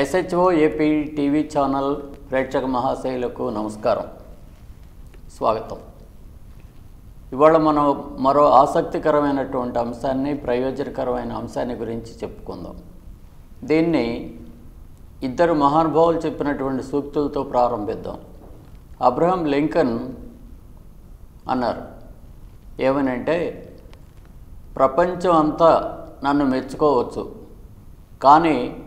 SHO AP TV channel ప్రేక్షక మహాశైలకు నమస్కారం. స్వాగతం. ఇవాళ మనం మరో ఆసక్తికరమైనటువంటి అంశాన్ని ప్రయోజనకరమైన అంశాన్ని గురించి చెప్పుకుందాం. దీన్ని ఇద్దరు మహానుభావులు చెప్పినటువంటి సూక్తులతో ప్రారంభిద్దాం. అబ్రహం లింకన్ అన్నారు. ఏమనంటే ప్రపంచం అంతా నన్ను మెచ్చుకోవచ్చు. కానీ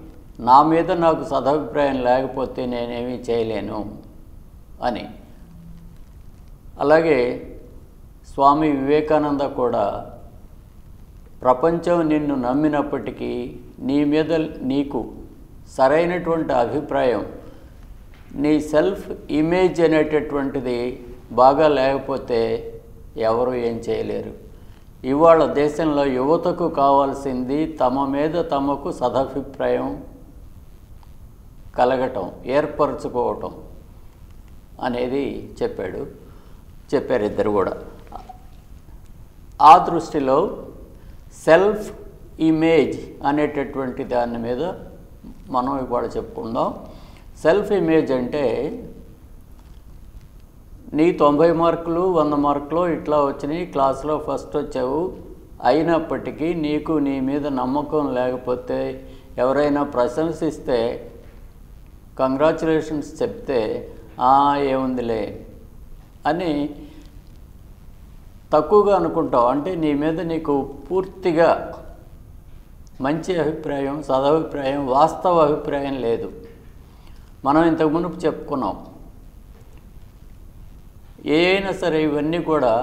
నా మీద నాకు సదభిప్రాయం లేకపోతే నేనేమీ చేయలేను అని. అలాగే స్వామి వివేకానంద కూడా ప్రపంచం నిన్ను నమ్మినప్పటికీ నీ మీద నీకు సరైనటువంటి అభిప్రాయం నీ సెల్ఫ్ ఇమేజ్ అనేటటువంటిది బాగా లేకపోతే ఎవరు ఏం చేయలేరు. ఇవాళ దేశంలో యువతకు కావాల్సింది తమ మీద తమకు సదభిప్రాయం కలగటం ఏర్పరచుకోవటం అనేది చెప్పాడు చెప్పారు ఇద్దరు కూడా. ఆ దృష్టిలో సెల్ఫ్ ఇమేజ్ అనేటటువంటి దాని మీద మనం ఇవాళ చెప్పుకుందాం. సెల్ఫ్ ఇమేజ్ అంటే నీ తొంభై మార్కులు వంద మార్కులు ఇట్లా వచ్చినాయి క్లాస్లో ఫస్ట్ వచ్చావు. అయినప్పటికీ నీకు నీ మీద నమ్మకం లేకపోతే ఎవరైనా ప్రశంసిస్తే కంగ్రాచులేషన్స్ చెప్తే "ఆ, ఏముందిలే అని తక్కువగా అనుకుంటావు. అంటే నీ మీద నీకు పూర్తిగా మంచి అభిప్రాయం సదభిప్రాయం వాస్తవ అభిప్రాయం లేదు. మనం ఇంతకు మునుపు చెప్పుకున్నాం. ఏదైనా సరే ఇవన్నీ కూడా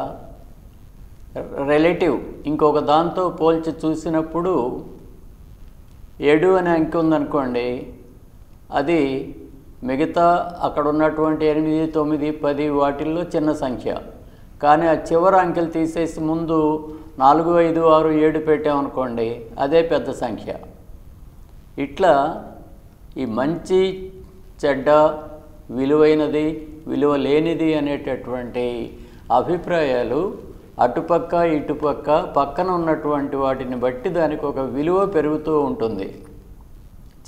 రిలేటివ్. ఇంకొక దాంతో పోల్చి చూసినప్పుడు ఏడు అనే అంకె ఉందనుకోండి అది మిగతా అక్కడ ఉన్నటువంటి ఎనిమిది తొమ్మిది పది వాటిల్లో చిన్న సంఖ్య. కానీ ఆ చివరి అంకెలు తీసేసి ముందు నాలుగు ఐదు ఆరు ఏడు పెట్టామనుకోండి అదే పెద్ద సంఖ్య. ఇట్లా ఈ మంచి చెడ్డ విలువైనది విలువ లేనిది అనేటటువంటి అభిప్రాయాలు అటుపక్క ఇటుపక్క పక్కన ఉన్నటువంటి వాటిని బట్టి దానికి ఒక విలువ పెరుగుతూ ఉంటుంది.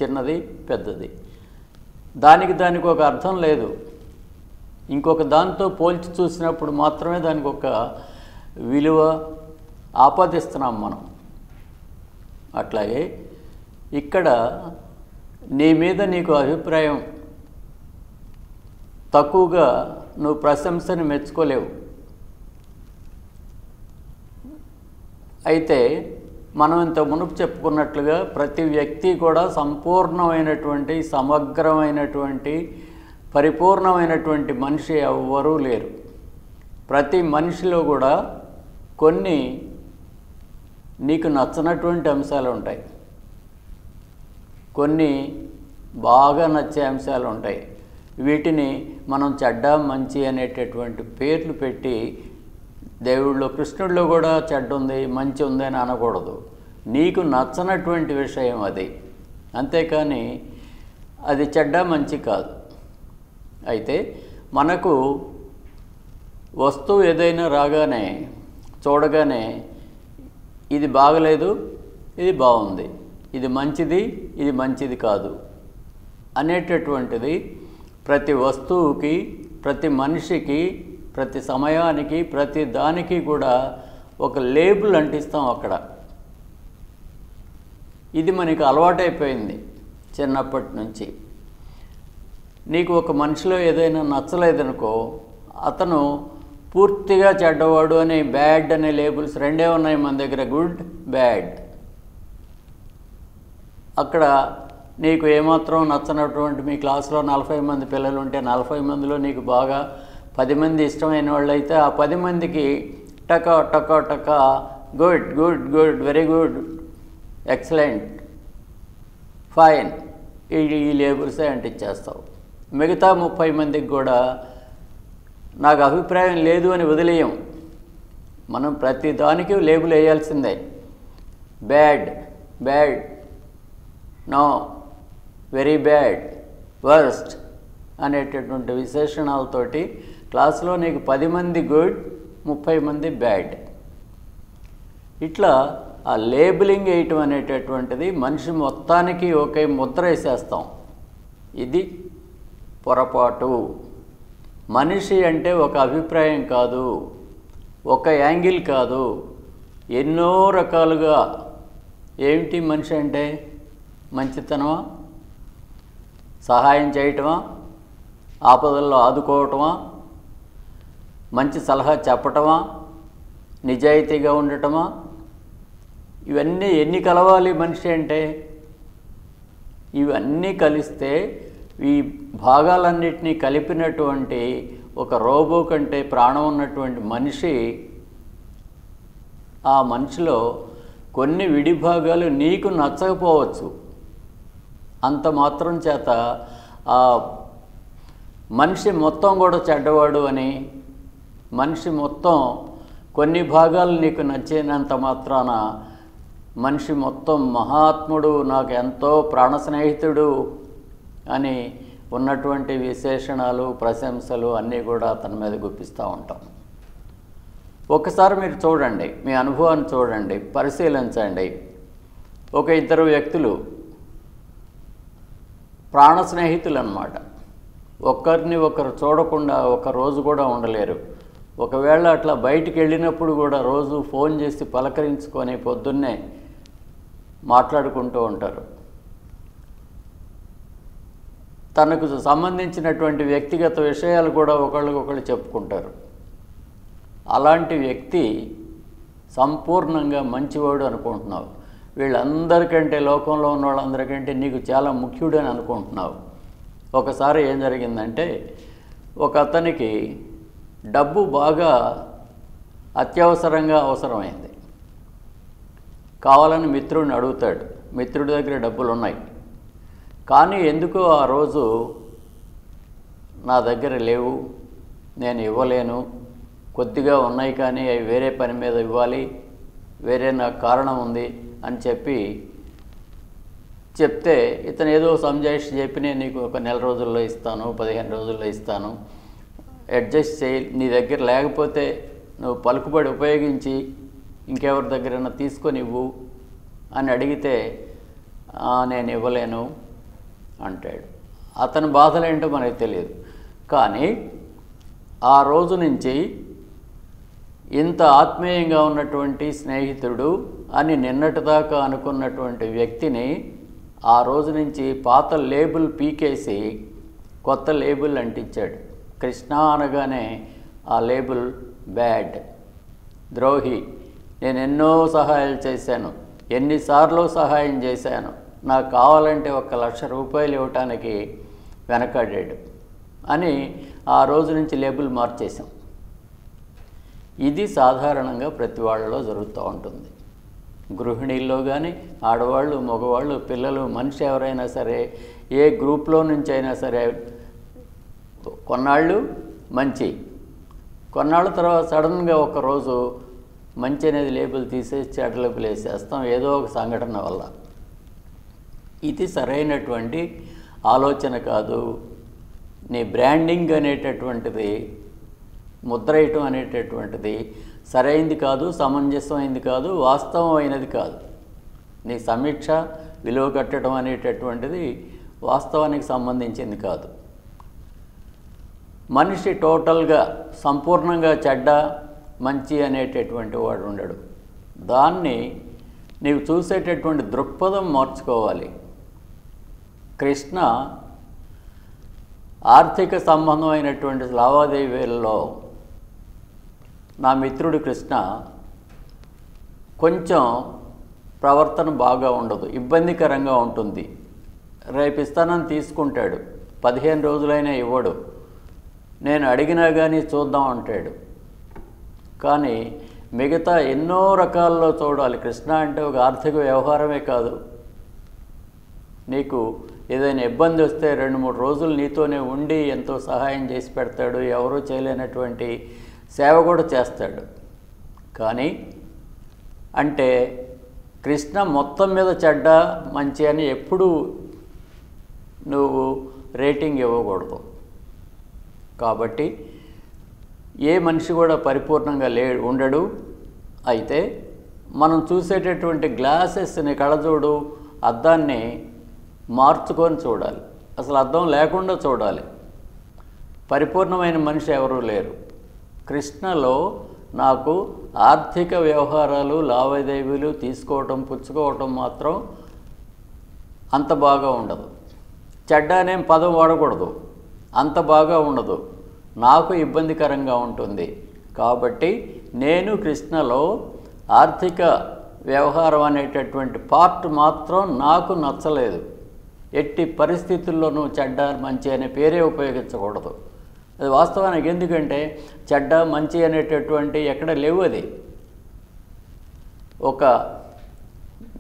చిన్నది పెద్దది. దానికి దానికి ఒక అర్థం లేదు. ఇంకొక దాంతో పోల్చి చూసినప్పుడు మాత్రమే దానికి ఒక విలువ ఆపాదిస్తున్నాం మనం. అట్లాగే ఇక్కడ నీ మీద నీకు అభిప్రాయం తక్కువగా నువ్వు ప్రశంసని మెచ్చుకోలేవు. అయితే మనం ఇంత మునుపు చెప్పుకున్నట్లుగా ప్రతి వ్యక్తి కూడా సంపూర్ణమైనటువంటి సమగ్రమైనటువంటి పరిపూర్ణమైనటువంటి మనిషి ఎవ్వరూ లేరు. ప్రతి మనిషిలో కూడా కొన్ని నీకు నచ్చనటువంటి అంశాలు ఉంటాయి. కొన్ని బాగా నచ్చే అంశాలు ఉంటాయి. వీటిని మనం చెడ్డ మంచి అనేటటువంటి పేర్లు పెట్టి దేవుళ్ళు కృష్ణుడిలో కూడా చెడ్డ ఉంది మంచి ఉంది అని అనకూడదు. నీకు నచ్చనటువంటి విషయం అది. అంతేకాని అది చెడ్డ మంచి కాదు. అయితే మనకు వస్తువు ఏదైనా రాగానే చూడగానే ఇది బాగలేదు ఇది బాగుంది. ఇది మంచిది ఇది మంచిది కాదు. అనేటటువంటిది ప్రతి వస్తువుకి ప్రతి మనిషికి ప్రతి సమయానికి ప్రతి దానికి కూడా ఒక లేబుల్ అంటిస్తాం అక్కడ. ఇది మనకి అలవాటైపోయింది చిన్నప్పటి నుంచి నీకు ఒక మనిషిలో ఏదైనా నచ్చలేదనుకో అతను పూర్తిగా చెడ్డవాడు అనే బ్యాడ్ అనే లేబుల్స్ రెండే ఉన్నాయి మన దగ్గర గుడ్ బ్యాడ్. అక్కడ నీకు ఏమాత్రం నచ్చనటువంటి మీ క్లాస్లో నలభై మంది పిల్లలు ఉంటే నలభై మందిలో నీకు బాగా పది మంది ఇష్టమైన వాళ్ళు అయితే ఆ పది మందికి టక టక టక good good good very good excellent fine ఈ ఈ లేబుల్సే అంటించేస్తావు మిగతా ముప్పై మందికి కూడా నాకు అభిప్రాయం లేదు అని వదిలేయం. మనం ప్రతి దానికి లేబుల్ వేయాల్సిందే. Bad bad no very bad worst అనేటటువంటి విశేషణాలతోటి క్లాసులో నీకు పది మంది గుడ్ ముప్పై మంది బ్యాడ్. ఇట్లా ఆ లేబులింగ్ వేయటం అనేటటువంటిది మనిషి మొత్తానికి ఒకే ముద్ర వేసేస్తాం. ఇది పొరపాటు. మనిషి అంటే ఒక అభిప్రాయం కాదు ఒక యాంగిల్ కాదు ఎన్నో రకాలుగా. ఏమిటి మనిషి అంటే? మంచితనమా? సహాయం చేయటమా? ఆపదల్లో ఆదుకోవటమా? మంచి సలహా చెప్పటమా? నిజాయితీగా ఉండటమా? ఇవన్నీ ఎన్ని కలవాలి మనిషి అంటే? ఇవన్నీ కలిస్తే ఈ భాగాలన్నిటినీ కలిపినటువంటి ఒక రోబో కంటే ప్రాణం ఉన్నటువంటి మనిషి ఆ మనిషిలో కొన్ని విడి భాగాలు నీకు నచ్చకపోవచ్చు. అంత మాత్రం చేత ఆ మనిషి మొత్తం కూడా చెడ్డవాడు అని మనిషి మొత్తం కొన్ని భాగాలు నీకు నచ్చినంత మాత్రాన మనిషి మొత్తం మహాత్ముడు నాకు ఎంతో ప్రాణ స్నేహితుడు అని ఉన్నటువంటి విశేషణాలు ప్రశంసలు అన్నీ కూడా అతని మీద గుప్పిస్తూ ఉంటాం. ఒకసారి మీరు చూడండి మీ అనుభవాన్ని చూడండి పరిశీలించండి. ఒక ఇద్దరు వ్యక్తులు ప్రాణ స్నేహితులు అన్నమాట ఒక్కరిని ఒకరు చూడకుండా ఒక రోజు కూడా ఉండలేరు. ఒకవేళ అట్లా బయటికి వెళ్ళినప్పుడు కూడా రోజు ఫోన్ చేసి పలకరించుకొని పొద్దున్నే మాట్లాడుకుంటూ ఉంటారు. తనకు సంబంధించినటువంటి వ్యక్తిగత విషయాలు కూడా ఒకళ్ళకొకళ్ళు చెప్పుకుంటారు. అలాంటి వ్యక్తి సంపూర్ణంగా మంచివాడు అనుకుంటున్నావు. వీళ్ళందరికంటే లోకంలో ఉన్న వాళ్ళందరికంటే నీకు చాలా ముఖ్యుడు అని అనుకుంటున్నావు. ఒకసారి ఏం జరిగిందంటే ఒక అతనికి డబ్బు బాగా అత్యవసరంగా అవసరమైంది. కావాలని మిత్రుడిని అడుగుతాడు. మిత్రుడి దగ్గర డబ్బులు ఉన్నాయి కానీ ఎందుకో ఆ రోజు నా దగ్గర లేవు? నేను ఇవ్వలేను. కొద్దిగా ఉన్నాయి కానీ అవి వేరే పని మీద ఇవ్వాలి. వేరే నాకు కారణం ఉంది అని చెప్పి చెప్తే ఇతను ఏదో సంజాయిష్ చెప్పి నేను నీకు ఒక నెల రోజుల్లో ఇస్తాను పదిహేను రోజుల్లో ఇస్తాను. అడ్జస్ట్ చేయి నీ దగ్గర లేకపోతే నువ్వు పలుకుబడి ఉపయోగించి ఇంకెవరి దగ్గరైనా తీసుకొని ఇవ్వు అని అడిగితే నేను ఇవ్వలేను అంటాడు. అతని బాధలేంటో మనకు తెలియదు. కానీ ఆ రోజు నుంచి ఇంత ఆత్మీయంగా ఉన్నటువంటి స్నేహితుడు అని నిన్నటిదాకా అనుకున్నటువంటి వ్యక్తిని ఆ రోజు నుంచి పాత లేబుల్ పీకేసి కొత్త లేబుల్ అంటించాడు. కృష్ణ అనగానే ఆ లేబుల్ బ్యాడ్ ద్రోహి. నేను ఎన్నో సహాయాలు చేశాను ఎన్నిసార్లు సహాయం చేశాను. నాకు కావాలంటే ఒక లక్ష రూపాయలు ఇవ్వటానికి వెనకాడాడు అని ఆ రోజు నుంచి లేబుల్ మార్చేశాం. ఇది సాధారణంగా ప్రతి వాళ్ళలో జరుగుతూ ఉంటుంది. గృహిణీల్లో కానీ ఆడవాళ్ళు మగవాళ్ళు పిల్లలు మనిషి ఎవరైనా సరే ఏ గ్రూప్లో నుంచి అయినా సరే కొన్నాళ్ళు మంచి. కొన్నాళ్ళ తర్వాత సడన్గా ఒకరోజు మంచి అనేది లేబుల్ తీసేసి చెడ్డ లేబుల్ వేసేస్తాం ఏదో ఒక సంఘటన వల్ల. ఇది సరైనటువంటి ఆలోచన కాదు. నీ బ్రాండింగ్ అనేటటువంటిది ముద్రేయటం అనేటటువంటిది సరైంది కాదు సమంజసమైంది కాదు వాస్తవమైనది కాదు. నీ సమీక్ష విలువ కట్టడం అనేటటువంటిది వాస్తవానికి సంబంధించింది కాదు. మనిషి టోటల్గా సంపూర్ణంగా చెడ్డ మంచి అనేటటువంటి వాడు ఉండడు. దాన్ని నీవు చూసేటటువంటి దృక్పథం మార్చుకోవాలి. కృష్ణ ఆర్థిక సంబంధమైనటువంటి లావాదేవీలలో నా మిత్రుడు కృష్ణ కొంచెం ప్రవర్తన బాగా ఉండదు ఇబ్బందికరంగా ఉంటుంది. రేపు ఇస్తానని తీసుకుంటాడు. పదిహేను రోజులైనా ఇవ్వడు. నేను అడిగినా కానీ చూద్దాం అంటాడు. కానీ మిగతా ఎన్నో రకాల్లో చూడాలి. కృష్ణ అంటే ఒక ఆర్థిక వ్యవహారమే కాదు. నీకు ఏదైనా ఇబ్బంది వస్తే రెండు మూడు రోజులు నీతోనే ఉండి ఎంతో సహాయం చేసి పెడతాడు. ఎవరూ చేయలేనటువంటి సేవ కూడా చేస్తాడు. కానీ అంటే కృష్ణ మొత్తం మీద చెడ్డ మంచి అని ఎప్పుడూ నువ్వు రేటింగ్ ఇవ్వకూడదు. కాబట్టి ఏ మనిషి కూడా పరిపూర్ణంగా లే ఉండడు. అయితే మనం చూసేటటువంటి గ్లాసెస్ని కళ్ళజోడు అద్దాన్ని మార్చుకొని చూడాలి. అసలు అర్థం లేకుండా చూడాలి. పరిపూర్ణమైన మనిషి ఎవరూ లేరు. కృష్ణలో నాకు ఆర్థిక వ్యవహారాలు లావాదేవీలు తీసుకోవటం పుచ్చుకోవటం మాత్రం అంత బాగా ఉండదు. చెడ్డ అనే పదం వాడకూడదు. అంత బాగా ఉండదు. నాకు ఇబ్బందికరంగా ఉంటుంది. కాబట్టి నేను కృష్ణలో ఆర్థిక వ్యవహారం అనేటటువంటి పార్ట్ మాత్రం నాకు నచ్చలేదు. ఎట్టి పరిస్థితుల్లోనూ చెడ్డ మంచి అనే పేరే ఉపయోగించకూడదు. అది వాస్తవానికి ఎందుకంటే చెడ్డ మంచి అనేటటువంటి ఎక్కడ లేవు అది. ఒక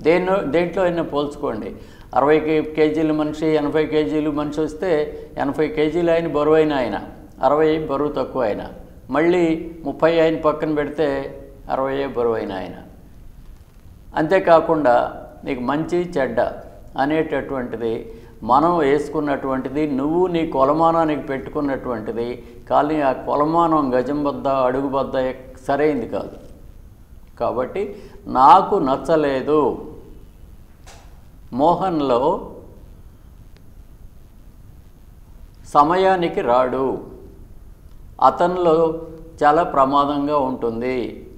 దేన్నో దేంట్లో అయినా పోల్చుకోండి. అరవై కేజీలు కేజీల మనిషి ఎనభై కేజీలు మనిషి వస్తే ఎనభై కేజీలు ఆయన బరువు ఆయన. అరవై బరువు తక్కువ ఆయన. మళ్ళీ ముప్పై ఆయన పక్కన పెడితే అరవై బరువు ఆయన. అంతేకాకుండా నీకు మంచి చెడ్డ అనేటటువంటిది మనం వేసుకున్నటువంటిది నువ్వు నీ కొలమానానికి పెట్టుకున్నటువంటిది కానీ ఆ కొలమానం గజం బద్ద సరైంది కాదు. కాబట్టి నాకు నచ్చలేదు. మోహన్లో సమయానికి రాడు. అతనిలో చాలా ప్రమాదంగా ఉంటుంది.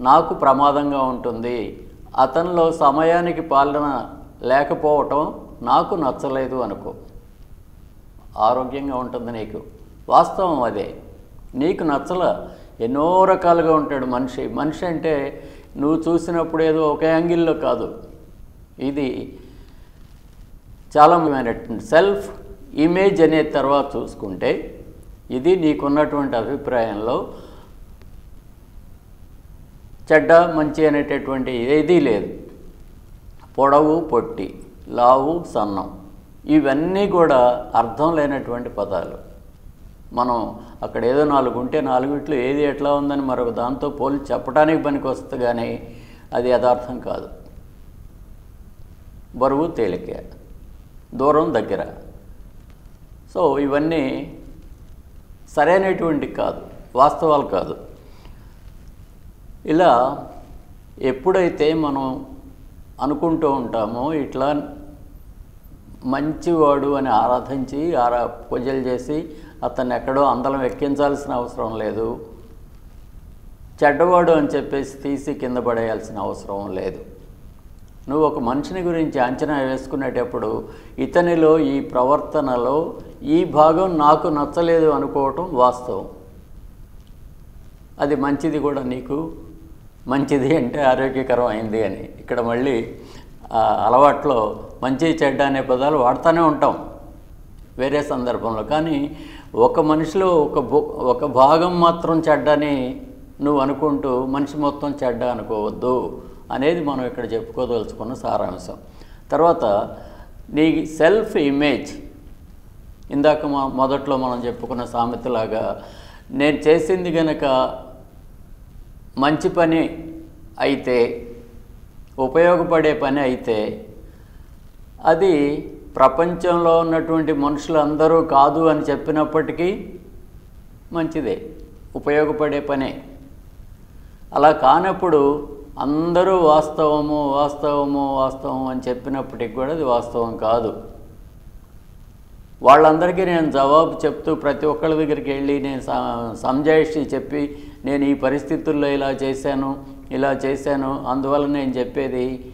నాకు ప్రమాదంగా ఉంటుంది. అతనిలో సమయానికి పాలన లేకపోవటం నాకు నచ్చలేదు అనుకో. ఆరోగ్యంగా ఉంటుంది నీకు. వాస్తవం అదే. నీకు నచ్చల ఎన్నో రకాలుగా ఉంటాడు మనిషి. మనిషి అంటే నువ్వు చూసినప్పుడు ఏదో ఒక యాంగిల్లో కాదు. ఇది చాలా ముఖ్యమైనటువంటి సెల్ఫ్ ఇమేజ్ అనే తర్వాత చూసుకుంటే ఇది నీకున్నటువంటి అభిప్రాయంలో చెడ్డ మంచి అనేటటువంటి ఏదీ లేదు. పొడవు పొట్టి లావు సన్నం. ఇవన్నీ కూడా అర్థం లేనటువంటి పదాలు. మనం అక్కడ ఏదో నాలుగు ఉంటే నాలుగిట్లో ఏది ఎట్లా ఉందని మరొక దాంతో పోలి చెప్పడానికి పనికి వస్తుంది కానీ అది యథార్థం కాదు. బరువు తేలిక దూరం దగ్గర. సో ఇవన్నీ సరైనటువంటి కాదు వాస్తవాలు కాదు. ఇలా ఎప్పుడైతే మనం అనుకుంటూ ఉంటామో ఇట్లా మంచివాడు అని ఆరాధించి ఆరా పూజలు చేసి అతన్ని ఎక్కడో అందలం ఎక్కించాల్సిన అవసరం లేదు. చెడ్డవాడు అని చెప్పేసి తీసి కింద పడేయాల్సిన అవసరం లేదు. నువ్వు ఒక మనిషిని గురించి అంచనా వేసుకునేటప్పుడు ఇతనిలో ఈ ప్రవర్తనలో ఈ భాగం నాకు నచ్చలేదు అనుకోవటం వాస్తవం. అది మంచిది కూడా నీకు. మంచిది అంటే ఆరోగ్యకరం అయింది అని. ఇక్కడ మళ్ళీ అలవాట్లో మంచి చెడ్డ అనే పదాలు వాడుతూనే ఉంటాం వేరే సందర్భంలో. కానీ ఒక మనిషిలో ఒక ఒక భాగం మాత్రం చెడ్డని నువ్వు అనుకుంటూ మనిషి మొత్తం చెడ్డ అనుకోవద్దు. అనేది మనం ఇక్కడ చెప్పుకోదలుచుకున్న సారాంశం. తర్వాత నీ సెల్ఫ్ ఇమేజ్ ఇందాక మా మొదట్లో మనం చెప్పుకున్న సామెతలాగా నేను చేసింది గనక మంచి పని అయితే ఉపయోగపడే పని అయితే అది ప్రపంచంలో ఉన్నటువంటి మనుషులందరూ కాదు అని చెప్పినప్పటికీ మంచిదే ఉపయోగపడే పనే. అలా కానప్పుడు అందరూ వాస్తవము వాస్తవము వాస్తవం అని చెప్పినప్పటికి కూడా అది వాస్తవం కాదు. వాళ్ళందరికీ నేను జవాబు చెప్తూ ప్రతి ఒక్కళ్ళ దగ్గరికి వెళ్ళి నేను స- సంజాయిషి చెప్పి నేను ఈ పరిస్థితుల్లో ఇలా చేశాను ఇలా చేశాను అందువల్ల నేను చెప్పేది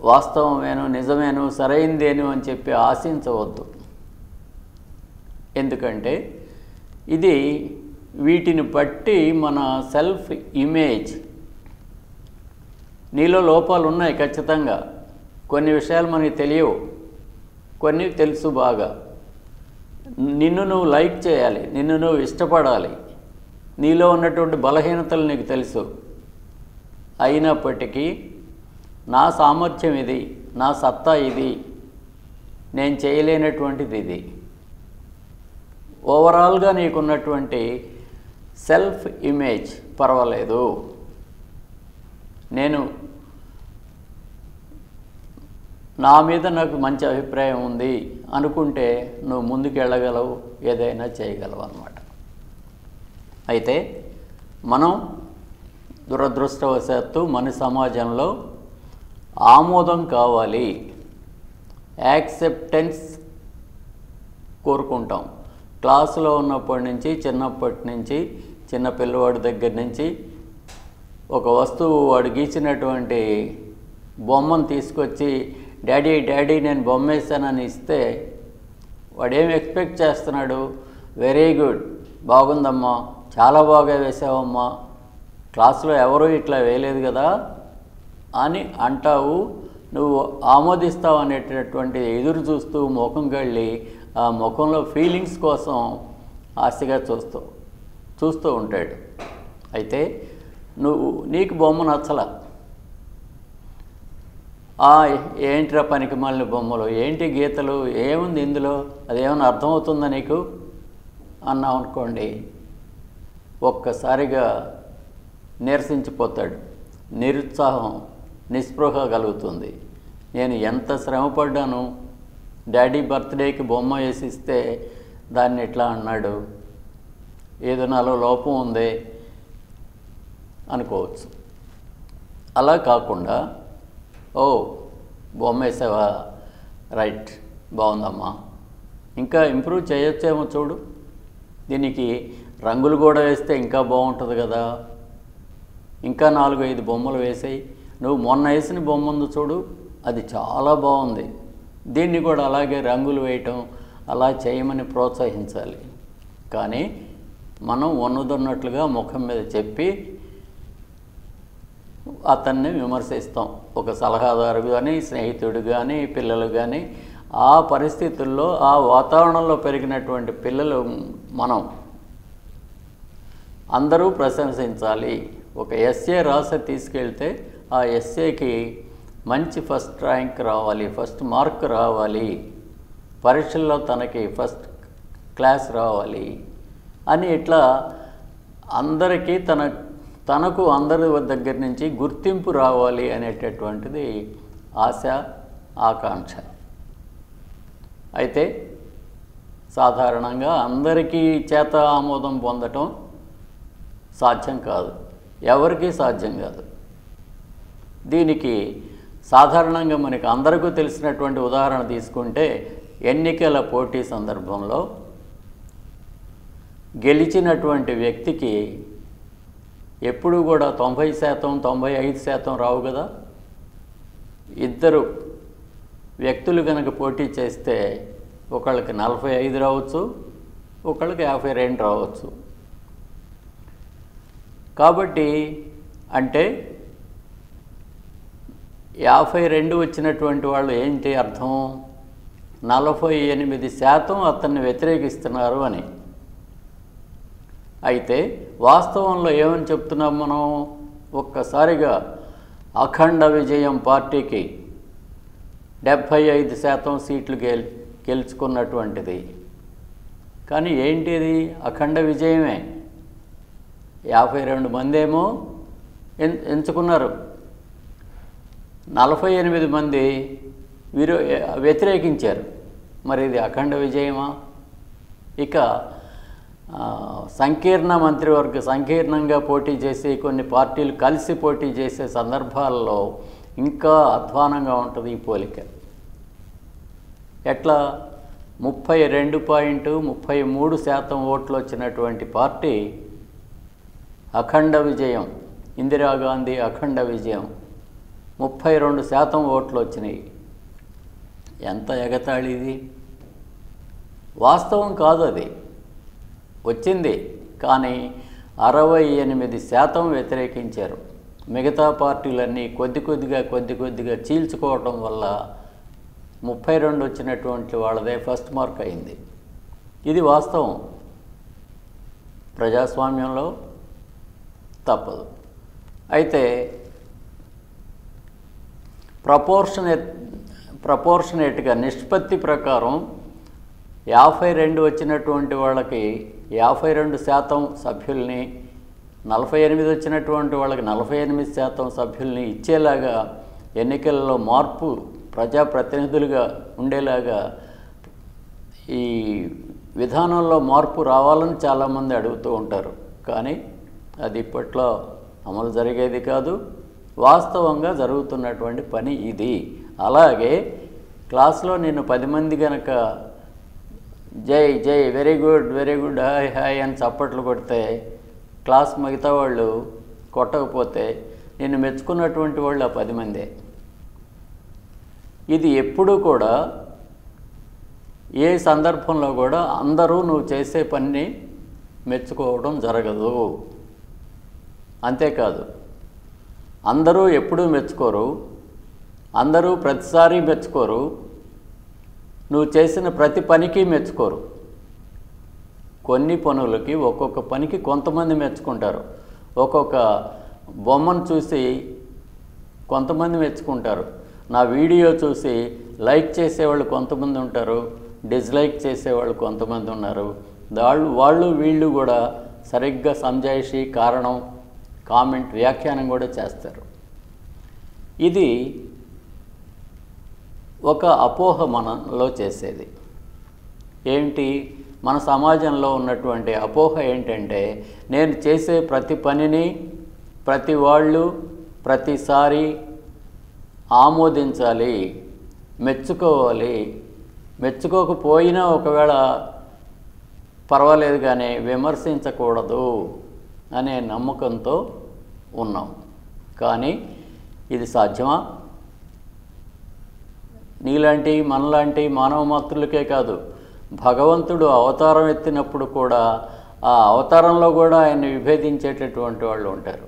వాస్తవమేను నిజమేను సరైందేను అని చెప్పి ఆశించవద్దు. ఎందుకంటే ఇది వీటిని బట్టి మన సెల్ఫ్ ఇమేజ్ నీలో లోపాలు ఉన్నాయి ఖచ్చితంగా. కొన్ని విషయాలు మనకి తెలియవు. కొన్ని తెలుసు బాగా. నిన్ను నువ్వు లైక్ చేయాలి. నిన్ను నువ్వు ఇష్టపడాలి. నీలో ఉన్నటువంటి బలహీనతలు నీకు తెలుసు. అయినప్పటికీ నా సామర్థ్యం ఇది. నా సత్తా ఇది. నేను చేయలేనటువంటిది ఇది. ఓవరాల్గా నీకున్నటువంటి సెల్ఫ్ ఇమేజ్ పర్వాలేదు. నేను నా మీద నాకు మంచి అభిప్రాయం ఉంది అనుకుంటే నువ్వు ముందుకు వెళ్ళగలవు ఏదైనా చేయగలవు అన్నమాట. అయితే మనం దురదృష్టవశాత్తు మన సమాజంలో ఆమోదం కావాలి యాక్సెప్టెన్స్ కోరుకుంటాం. క్లాసులో ఉన్నప్పటి నుంచి చిన్నప్పటి నుంచి చిన్న పిల్లవాడి దగ్గర నుంచి ఒక వస్తువు వాడు గీచినటువంటి బొమ్మను తీసుకొచ్చి డాడీ డాడీ నేను బొమ్మ వేసానని ఇస్తే వాడు ఏం ఎక్స్పెక్ట్ చేస్తున్నాడు? Very good. బాగుందమ్మా. చాలా బాగా వేసావమ్మా. క్లాసులో ఎవరూ ఇట్లా వేయలేదు కదా? అని అంటావు. నువ్వు ఆమోదిస్తావు అనేటటువంటి ఎదురు చూస్తూ ముఖం కళ్ళి ఆ ముఖంలో ఫీలింగ్స్ కోసం ఆస్తిగా చూస్తూ చూస్తూ ఉంటాడు. అయితే నువ్వు నీకు బొమ్మ నచ్చల? ఆ పనికి మళ్ళీ బొమ్మలు? ఏంటి గీతలు? ఏముంది ఇందులో? అదేమన్నా అర్థమవుతుందా నీకు? అన్నావు అనుకోండి ఒక్కసారిగా నిరసించిపోతాడు. నిరుత్సాహం నిస్పృహ కలుగుతుంది. నేను ఎంత శ్రమపడ్డాను? డాడీ బర్త్డేకి బొమ్మ వేసిస్తే దాన్ని ఎట్లా అన్నాడు? ఏదో నాలో లోపం ఉంది. అనుకోవచ్చు. అలా కాకుండా ఓ బొమ్మ వేసావా రైట్ బాగుందమ్మా. ఇంకా ఇంప్రూవ్ చేయొచ్చేమో చూడు. దీనికి రంగులు కూడా వేస్తే ఇంకా బాగుంటుంది కదా. ఇంకా నాలుగు ఐదు బొమ్మలు వేసాయి. నువ్వు మొన్న వేసిన బొమ్మ ఉంది చూడు. అది చాలా బాగుంది. దీన్ని కూడా అలాగే రంగులు వేయటం అలా చేయమని ప్రోత్సహించాలి. కానీ మనం ఉన్నదన్నట్లుగా ముఖం మీద చెప్పి అతన్ని విమర్శిస్తాం. ఒక సలహాదారు కానీ స్నేహితుడు కానీ పిల్లలు కానీ ఆ పరిస్థితుల్లో ఆ వాతావరణంలో పెరిగినటువంటి పిల్లలు మనం. అందరూ ప్రశంసించాలి. ఒక ఎస్ఏ రాసి తీసుకెళ్తే ఆ ఎస్ఏకి మంచి ఫస్ట్ ర్యాంక్ రావాలి ఫస్ట్ మార్క్ రావాలి. పరీక్షల్లో తనకి ఫస్ట్ క్లాస్ రావాలి. అని ఇట్లా అందరికీ తన తనకు అందరి దగ్గర నుంచి గుర్తింపు రావాలి అనేటటువంటిది ఆశ ఆకాంక్ష. అయితే సాధారణంగా అందరికీ చేత ఆమోదం పొందటం సాధ్యం కాదు. ఎవరికీ సాధ్యం కాదు. దీనికి సాధారణంగా మనకి అందరికీ తెలిసినటువంటి ఉదాహరణ తీసుకుంటే ఎన్నికల పోటీ సందర్భంలో గెలిచినటువంటి వ్యక్తికి ఎప్పుడూ కూడా తొంభై శాతం తొంభై ఐదు శాతం రావు కదా? ఇద్దరు వ్యక్తులు కనుక పోటీ చేస్తే ఒకళ్ళకి నలభై ఐదు రావచ్చు ఒకళ్ళకి యాభై రెండు రావచ్చు. కాబట్టి అంటే యాభై రెండు వచ్చినటువంటి వాళ్ళు ఏంటి అర్థం? నలభై ఎనిమిది శాతం అతన్ని వ్యతిరేకిస్తున్నారు అని. అయితే వాస్తవంలో ఏమని చెప్తున్నాం మనం? ఒక్కసారిగా అఖండ విజయం పార్టీకి డెబ్భై ఐదు శాతం సీట్లు గెల్ గెలుచుకున్నటువంటిది. కానీ ఏంటిది? అఖండ విజయమే. యాభై రెండు మంది ఏమో ఎంచుకున్నారు. నలభై ఎనిమిది మంది విరో వ్యతిరేకించారు. మరి ఇది అఖండ విజయమా? ఇక సంకీర్ణ మంత్రివర్గ సంకీర్ణంగా పోటీ చేసి కొన్ని పార్టీలు కలిసి పోటీ చేసే సందర్భాల్లో ఇంకా అధ్వానంగా ఉంటుంది ఈ పోలిక. ఎట్లా? ముప్పై రెండు పాయింట్ ముప్పై మూడు శాతం ఓట్లు వచ్చినటువంటి పార్టీ అఖండ విజయం ఇందిరాగాంధీ అఖండ విజయం ముప్పై రెండు శాతం ఓట్లు వచ్చినాయి. ఎంత ఎగతాళి ఇది? వాస్తవం కాదు అది. వచ్చింది. కానీ అరవై ఎనిమిది శాతం వ్యతిరేకించారు. మిగతా పార్టీలన్నీ కొద్ది కొద్దిగా కొద్ది కొద్దిగా చీల్చుకోవటం వల్ల ముప్పై రెండు వచ్చినటువంటి వాళ్ళదే ఫస్ట్ మార్క్ అయింది. ఇది వాస్తవం. ప్రజాస్వామ్యంలో తప్పదు. అయితే ప్రపోర్షనేట్ ప్రపోర్షనేట్గా నిష్పత్తి ప్రకారం యాభై రెండు వచ్చినటువంటి వాళ్ళకి యాభై రెండు శాతం సభ్యుల్ని నలభై ఎనిమిది వచ్చినటువంటి వాళ్ళకి నలభై ఎనిమిది శాతం సభ్యుల్ని ఇచ్చేలాగా ఎన్నికల్లో మార్పు ప్రజాప్రతినిధులుగా ఉండేలాగా ఈ విధానంలో మార్పు రావాలని చాలామంది అడుగుతూ ఉంటారు. కానీ అది ఇప్పట్లో అమలు జరిగేది కాదు. వాస్తవంగా జరుగుతున్నటువంటి పని ఇది. అలాగే క్లాస్లో నేను పది మంది కనుక జై జై very good very good hi hi అని చప్పట్లు కొడితే క్లాస్ మిగతా వాళ్ళు కొట్టకపోతే నేను మెచ్చుకున్నటువంటి వాళ్ళు ఆ పది మందే. ఇది ఎప్పుడూ కూడా ఏ సందర్భంలో కూడా అందరూ నువ్వు చేసే పని మెచ్చుకోవడం జరగదు. అంతేకాదు అందరూ ఎప్పుడూ మెచ్చుకోరు అందరూ ప్రతిసారి మెచ్చుకోరు నువ్వు చేసిన ప్రతి పనికి మెచ్చుకోరు. కొన్ని పనులకి ఒక్కొక్క పనికి కొంతమంది మెచ్చుకుంటారు. ఒక్కొక్క బొమ్మను చూసి కొంతమంది మెచ్చుకుంటారు. నా వీడియో చూసి లైక్ చేసేవాళ్ళు కొంతమంది ఉంటారు. డిస్లైక్ చేసేవాళ్ళు కొంతమంది ఉన్నారు. వాళ్ళు వాళ్ళు వీళ్ళు కూడా సరిగ్గా సంజాయిషి కారణం కామెంట్ వ్యాఖ్యానం కూడా చేస్తారు. ఇది ఒక అపోహ మనలో చేసేది. ఏంటి? మన సమాజంలో ఉన్నటువంటి అపోహ ఏంటంటే నేను చేసే ప్రతి పనిని ప్రతి వాళ్ళు ప్రతిసారి ఆమోదించాలి మెచ్చుకోవాలి. మెచ్చుకోకపోయినా ఒకవేళ పర్వాలేదు కానీ విమర్శించకూడదు అనే నమ్మకంతో ఉన్నాం. కానీ ఇది సాధ్యమా? నీలాంటి మనలాంటి మానవ మాతృలకే కాదు భగవంతుడు అవతారం ఎత్తినప్పుడు కూడా ఆ అవతారంలో కూడా ఆయన విభేదించేటటువంటి వాళ్ళు ఉంటారు.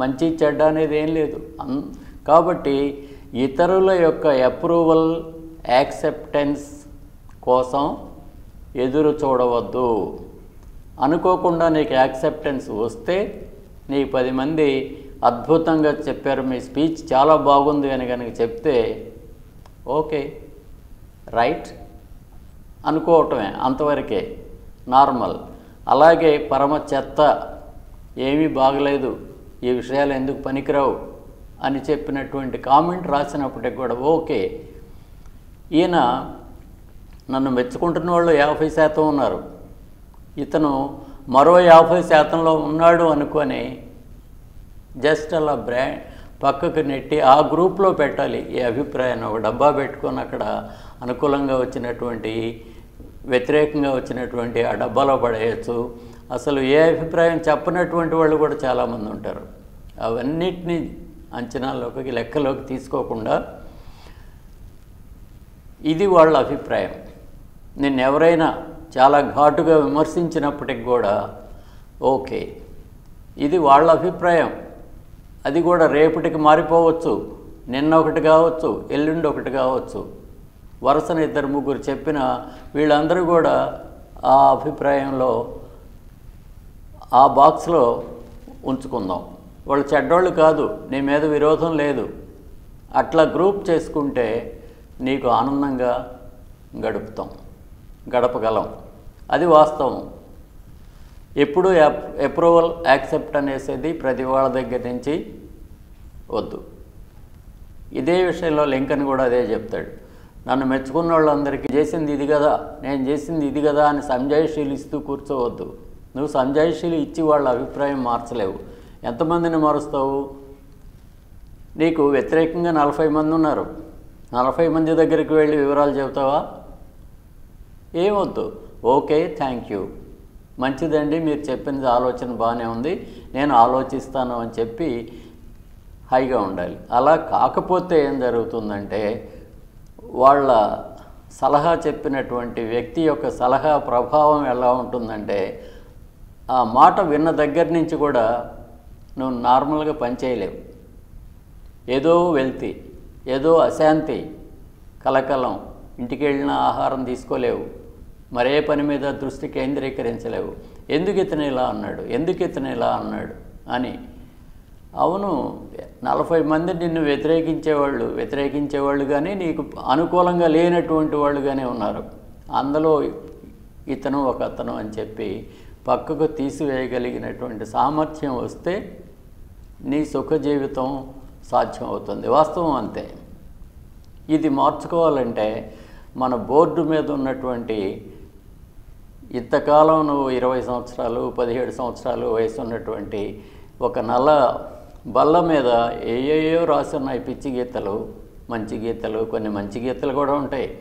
మంచి చెడ్డ అనేది ఏం లేదు. కాబట్టి ఇతరుల యొక్క అప్రూవల్ యాక్సెప్టెన్స్ కోసం ఎదురు చూడవద్దు. అనుకోకుండా నీకు యాక్సెప్టెన్స్ వస్తే నీ పది మంది అద్భుతంగా చెప్పారు మీ స్పీచ్. చాలా బాగుంది అని కనుక చెప్తే ఓకే రైట్ అనుకోవటమే అంతవరకే నార్మల్. అలాగే పరమ చెత్త ఏమీ బాగలేదు ఈ విషయాలు ఎందుకు పనికిరావు అని చెప్పినటువంటి కామెంట్ రాసినప్పటికి కూడా ఓకే. ఈయన నన్ను మెచ్చుకుంటున్న వాళ్ళు యాభై శాతం ఉన్నారు. ఇతను మరో యాభై శాతంలో ఉన్నాడు అనుకొని జస్ట్ అలా బ్రాండ్ పక్కకు నెట్టి ఆ గ్రూప్లో పెట్టాలి. ఈ అభిప్రాయాన్ని ఒక డబ్బా పెట్టుకొని అక్కడ అనుకూలంగా వచ్చినటువంటి వ్యతిరేకంగా వచ్చినటువంటి ఆ డబ్బాలో పడేయచ్చు. అసలు ఏ అభిప్రాయం చెప్పనటువంటి వాళ్ళు కూడా చాలామంది ఉంటారు. అవన్నిటినీ అంచనాల్లోకి లెక్కలోకి తీసుకోకుండా ఇది వాళ్ళ అభిప్రాయం. నిన్ను ఎవరైనా చాలా ఘాటుగా విమర్శించినప్పటికి కూడా ఓకే. ఇది వాళ్ళ అభిప్రాయం. అది కూడా రేపటికి మారిపోవచ్చు నిన్న ఒకటి కావచ్చు ఎల్లుండి ఒకటి కావచ్చు. వరుసన ఇద్దరు ముగ్గురు చెప్పిన వీళ్ళందరూ కూడా ఆ అభిప్రాయంలో ఆ బాక్స్లో ఉంచుకుందాం. వాళ్ళు చెడ్డోళ్ళు కాదు నీ మీద విరోధం లేదు. అట్లా గ్రూప్ చేసుకుంటే నీకు ఆనందంగా గడుపుతాం గడపగలం. అది వాస్తవం. ఎప్పుడు అప్రూవల్ యాక్సెప్ట్ అనేసేది ప్రతి వాళ్ళ దగ్గర నుంచి వద్దు. ఇదే విషయంలో లింకన్ కూడా అదే చెప్తాడు. నన్ను మెచ్చుకున్న వాళ్ళందరికీ చేసింది ఇది కదా నేను చేసింది ఇది కదా అని సంజాయిషీలు ఇస్తూ కూర్చోవద్దు. నువ్వు సంజాయిషీలు ఇచ్చి వాళ్ళ అభిప్రాయం మార్చలేవు. ఎంతమందిని మారుస్తావు? నీకు వ్యతిరేకంగా నలభై మంది ఉన్నారు. నలభై మంది దగ్గరికి వెళ్ళి వివరాలు చెబుతావా? ఏమొద్దు. Okay thank you. మంచిదండి మీరు చెప్పినది ఆలోచన బాగానే ఉంది. నేను ఆలోచిస్తాను అని చెప్పి హాయిగా ఉండాలి. అలా కాకపోతే ఏం జరుగుతుందంటే వాళ్ళ సలహా చెప్పినటువంటి వ్యక్తి యొక్క సలహా ప్రభావం ఎలా ఉంటుందంటే ఆ మాట విన్న దగ్గర నుంచి కూడా నువ్వు నార్మల్గా పనిచేయలేవు ఏదో వెళ్తి ఏదో అశాంతి కలకలం ఇంటికి వెళ్ళిన ఆహారం తీసుకోలేవు మరే పని మీద దృష్టి కేంద్రీకరించలేవు. ఎందుకు ఇతను ఇలా అన్నాడు? ఎందుకు ఇతను ఇలా అన్నాడు? అని అవును నలభై మంది నిన్ను వ్యతిరేకించేవాళ్ళు వ్యతిరేకించేవాళ్ళు కానీ నీకు అనుకూలంగా లేనటువంటి వాళ్ళు కానీ ఉన్నారు. అందులో ఇతను ఒక అతను అని చెప్పి పక్కకు తీసివేయగలిగినటువంటి సామర్థ్యం వస్తే నీ సుఖ జీవితం సాధ్యం అవుతుంది వాస్తవం అంతే. ఇది మార్చుకోవాలంటే మన బోర్డు మీద ఉన్నటువంటి ఇంతకాలం నువ్వు ఇరవై సంవత్సరాలు పదిహేడు సంవత్సరాలు వయసు ఉన్నటువంటి ఒక నల్ల బల్ల మీద ఏయేయో రాసి ఉన్నాయి పిచ్చి గీతలు మంచి గీతలు కొన్ని మంచి గీతలు కూడా ఉంటాయి.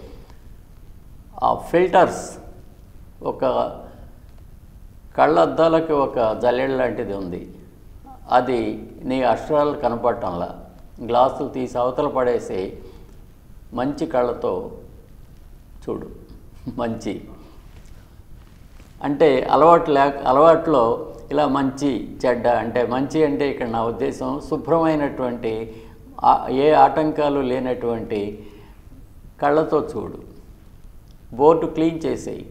ఆ ఫిల్టర్స్ ఒక కళ్ళద్దాలకి ఒక జల్లెడ లాంటిది ఉంది. అది నీ అక్షరాలు కనపడటంలా గ్లాసులు తీసి అవతల పడేసి మంచి కళ్ళతో చూడు. మంచి. అంటే అలవాటు లేక అలవాట్లో ఇలా మంచి చెడ్డ అంటే మంచి అంటే ఇక్కడ నా ఉద్దేశం శుభ్రమైనటువంటి ఏ ఆటంకాలు లేనటువంటి కళ్ళతో చూడు. బోర్డు క్లీన్ చేసేయి.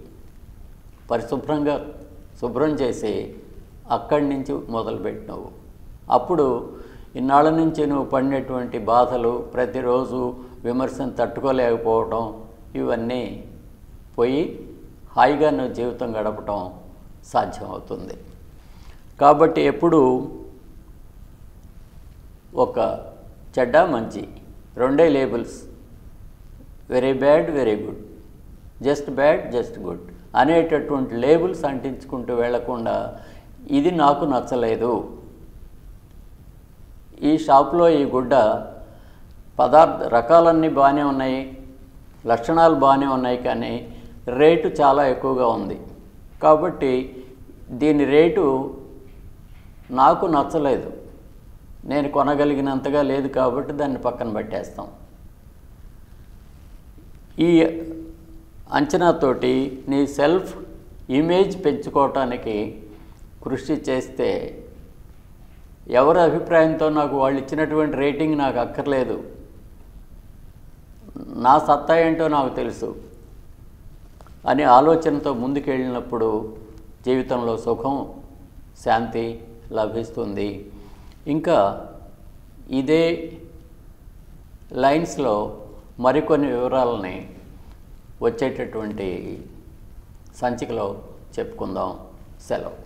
పరిశుభ్రంగా శుభ్రం చేసి అక్కడి నుంచి మొదలుపెట్టినావు. అప్పుడు ఇన్నాళ్ళ నుంచి నువ్వు పడినటువంటి బాధలు ప్రతిరోజు విమర్శను తట్టుకోలేకపోవటం ఇవన్నీ పోయి హాయిగా నువ్వు జీవితం గడపటం సాధ్యమవుతుంది. కాబట్టి ఎప్పుడు ఒక చెడ్డ మంచి. రెండే labels very bad very good just bad just good అనేటటువంటి లేబుల్స్ అంటించుకుంటూ వెళ్ళకుండా ఇది నాకు నచ్చలేదు. ఈ షాప్లో ఈ గుడ్డ పదార్థ రకాలన్నీ బాగానే ఉన్నాయి. లక్షణాలు బాగానే ఉన్నాయి కానీ రేటు చాలా ఎక్కువగా ఉంది. కాబట్టి దీని రేటు నాకు నచ్చలేదు. నేను కొనగలిగినంతగా లేదు కాబట్టి దాన్ని పక్కన పెట్టేస్తాం. ఈ అంచనాతోటి నీ సెల్ఫ్ ఇమేజ్ పెంచుకోవటానికి కృషి చేస్తే ఎవరి అభిప్రాయంతో నాకు వాళ్ళు ఇచ్చినటువంటి రేటింగ్ నాకు అక్కర్లేదు. నా సత్తా ఏంటో నాకు తెలుసు. అనే ఆలోచనతో ముందుకెళ్ళినప్పుడు జీవితంలో సుఖం శాంతి లభిస్తుంది. ఇంకా ఇదే లైన్స్లో మరికొన్ని వివరాలని వచ్చేటటువంటి సంచికలో చెప్పుకుందాం. సెలవు.